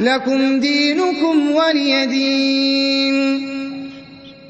لكم دينكم ولي دين.